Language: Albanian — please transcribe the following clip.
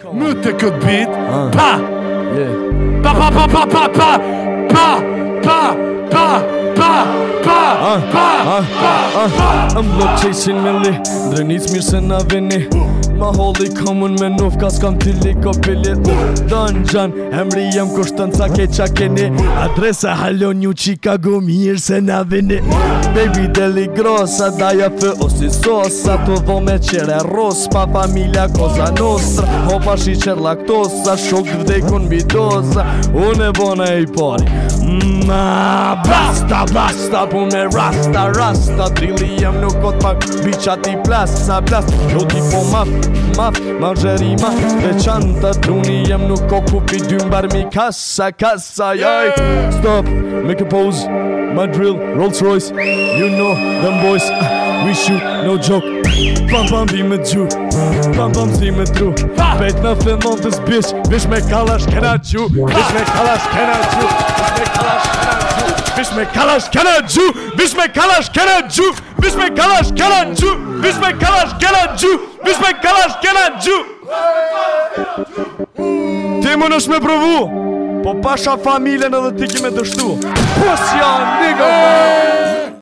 Më të këtë bit ah. Pa Pa pa pa pa pa pa Pa pa pa pa ah. Ah. pa pa pa pa Më blokë qeshin me li Ndrenit mirë se na vini ma holli komun me nufka s'kam t'i liko pilit Donë gjan, emri jem kushtën ca ke qa keni Adresa halon një Chicago mirë se na vini Baby deli grosa, daja fë si sosa Të dho me qere ros, pa familia koza nostra Hopa shi qer laktosa, shok dhe kun Unë e bona i pari Mm, basta, basta, po me rasta, rasta Dili jem nuk ot pak, biqa plas, sa plas Jo ti po maf, maf, margeri maf Dhe qanta, duni jem nuk o kupi mi kasa, kasa, joj Stop, make a pause, my drill, Rolls Royce You know them boys, we shoot, no joke Pam pam vi me gju Pam pam si me tru Pet në fillon të zbish Vish me kalash kena gju Vish me kalash kena me kalash kena gju me kalash kena gju bismë me kalash kena gju bismë me kalash kena gju bismë me kalash kena gju bismë me kalash kena gju Ti më nësh me provu Po pasha familen edhe ti ki me dështu Pusja, nigo.